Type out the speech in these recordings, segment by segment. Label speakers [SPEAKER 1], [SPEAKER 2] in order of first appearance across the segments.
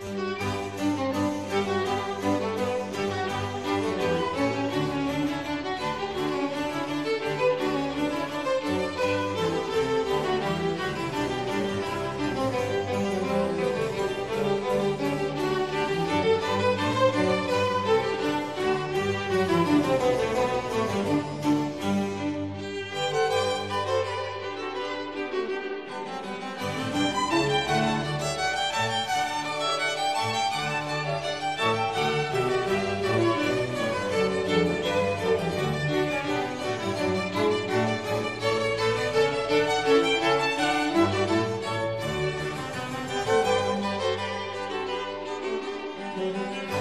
[SPEAKER 1] Thank you. thank you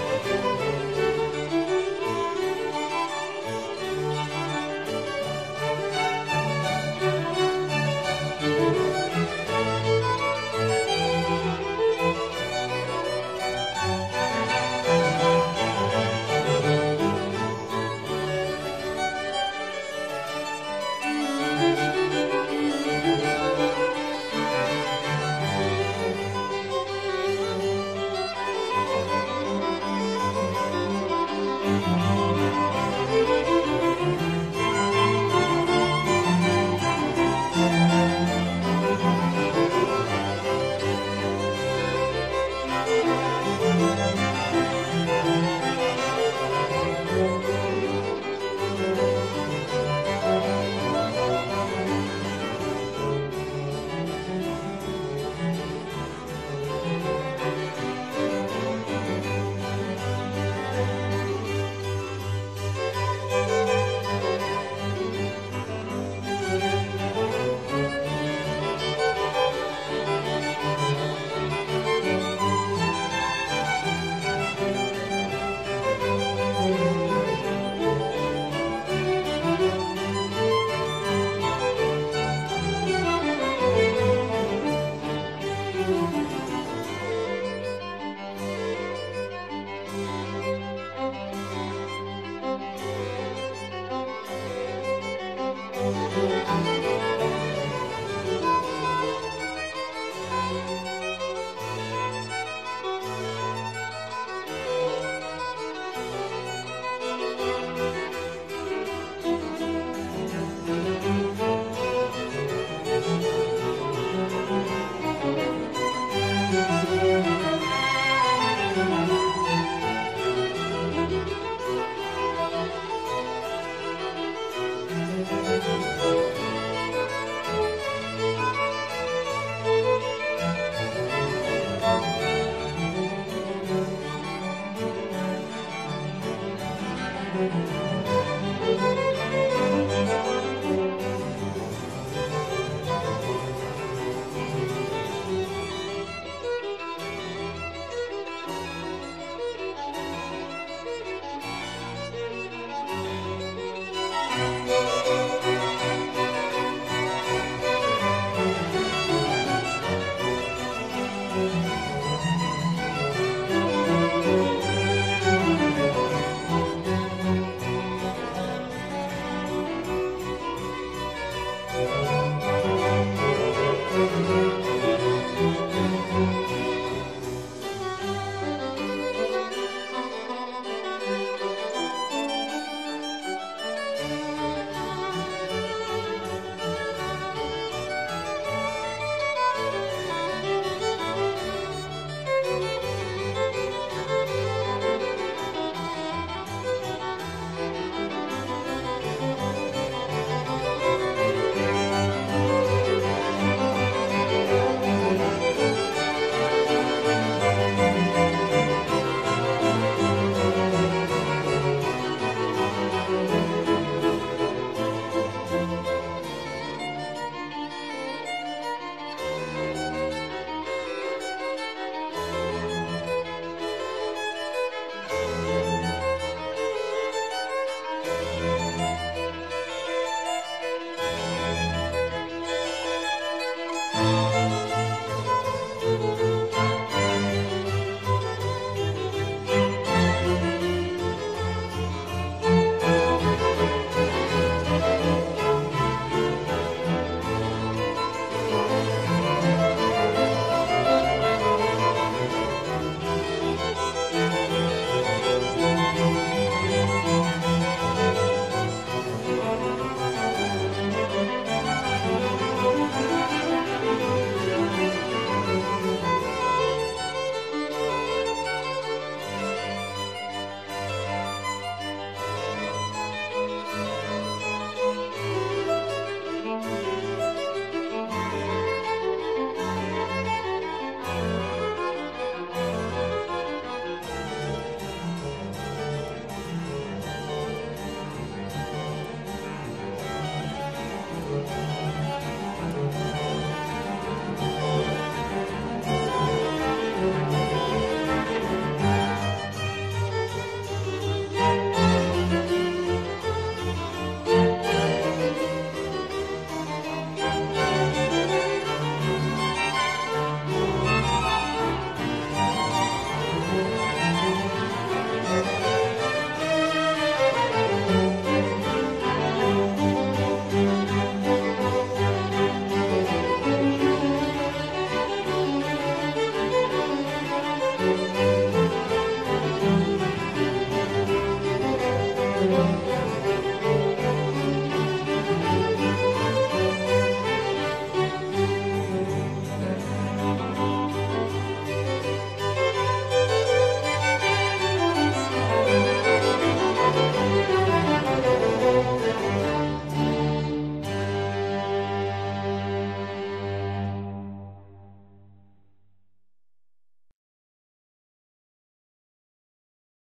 [SPEAKER 1] Música